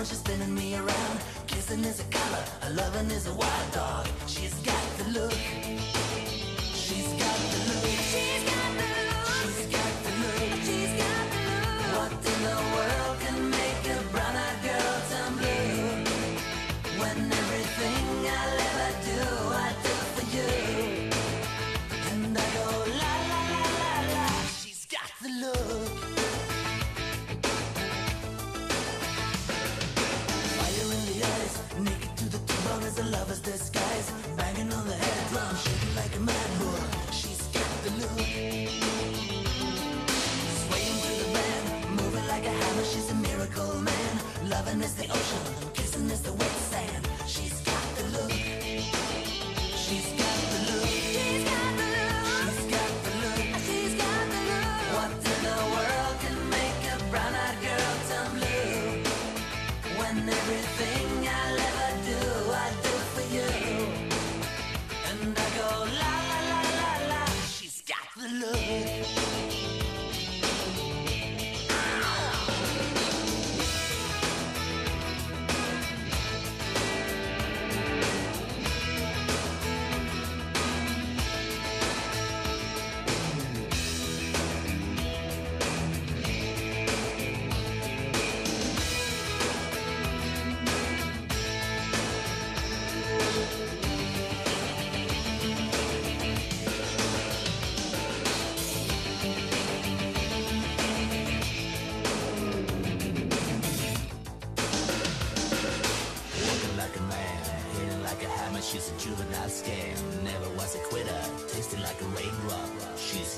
punch is spinning me around. Kissing is a color, a loving is a wild dog. She's Loving is the ocean, kissing is the wet sand. She's She's a juvenile scam, never was a quitter, tasting like a raindrop. She's